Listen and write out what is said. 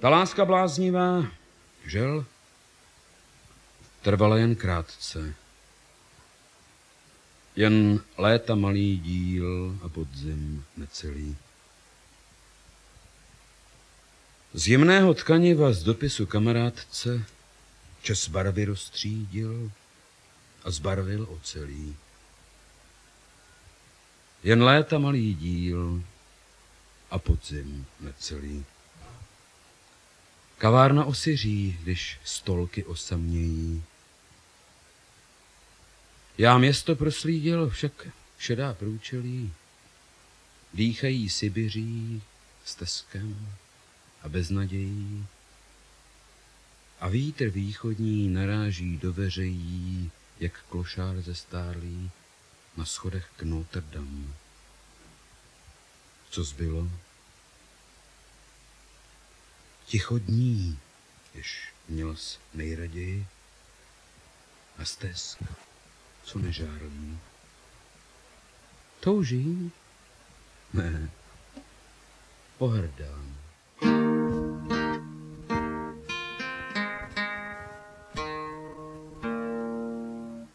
Ta láska bláznivá, žel, trvala jen krátce. Jen léta malý díl a podzim necelý. Z jemného tkaniva z dopisu kamarádce čas barvy rozstřídil a zbarvil ocelí. Jen léta malý díl a podzim necelý. Kavárna osiří, když stolky osamějí. Já město proslídil, však šedá průčelí. Dýchají Sibiří stezkem a beznadějí. A vítr východní naráží do veřejí, jak klošár ze stárlí na schodech k Notre Dame. Co zbylo? Ticho dní, jež měl jsi nejraději, a stesk, co nežárlí. Touží? Ne, pohrdám.